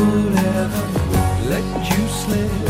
would ever let you slip.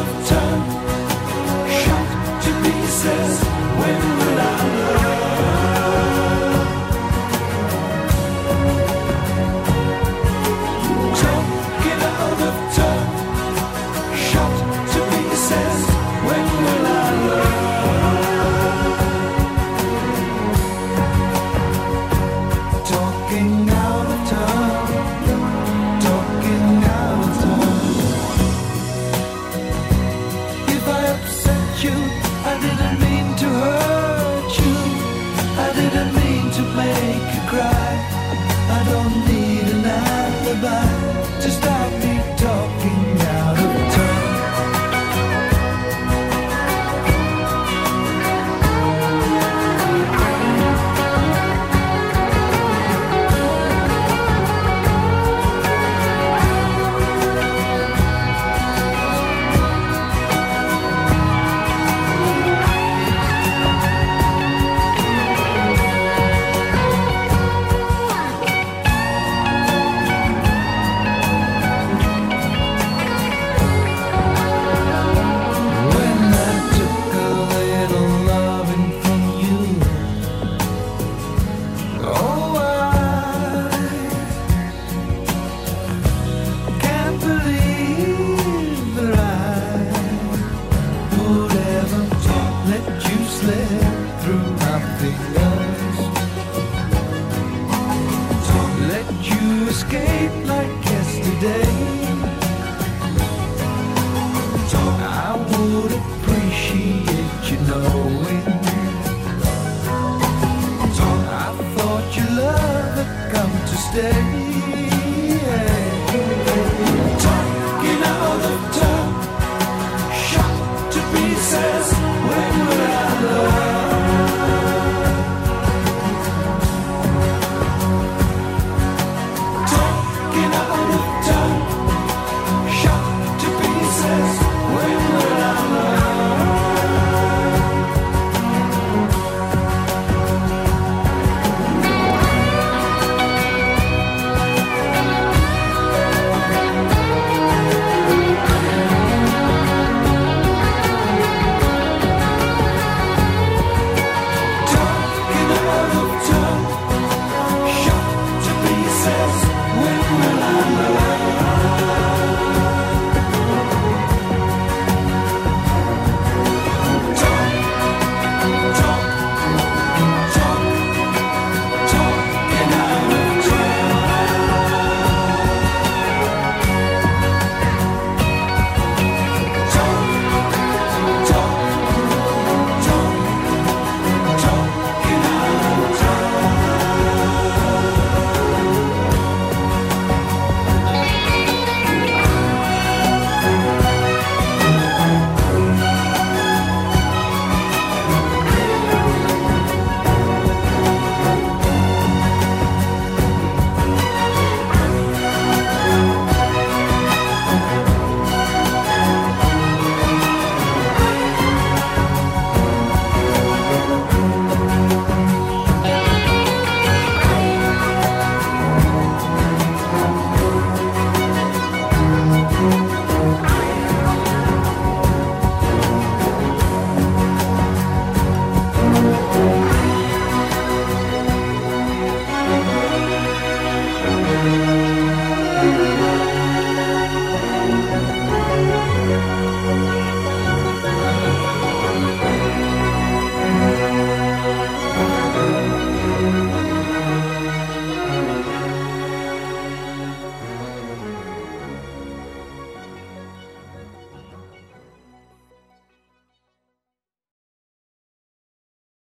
of time. goodbye. Let you escape like yesterday.